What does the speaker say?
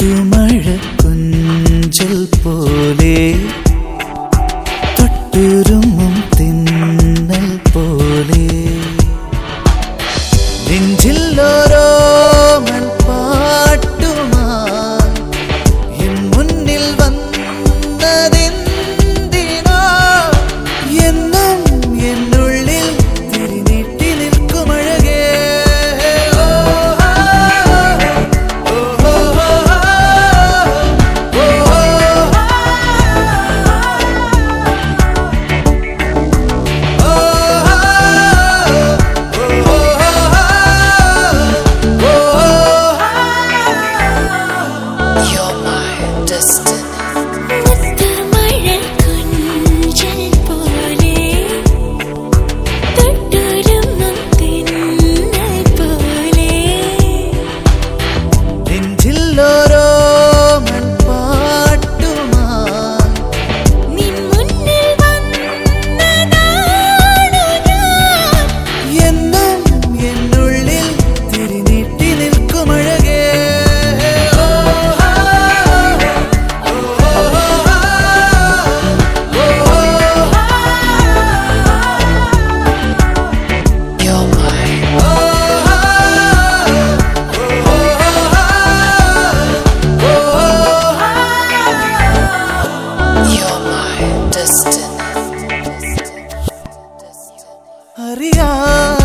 To my Hariya